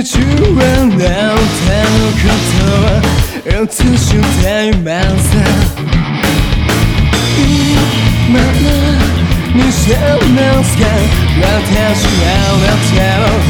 宇宙はあなたのことを映しています今見せますが私はあなたを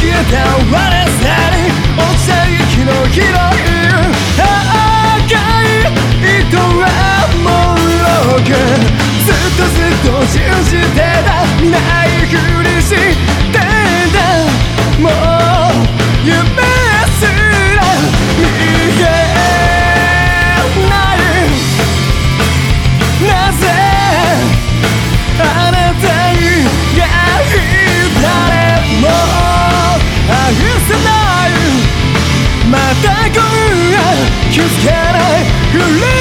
消えた我さに落ちた息の広い赤い糸はもうローずっとずっと信じてたさないまた今夜気づけない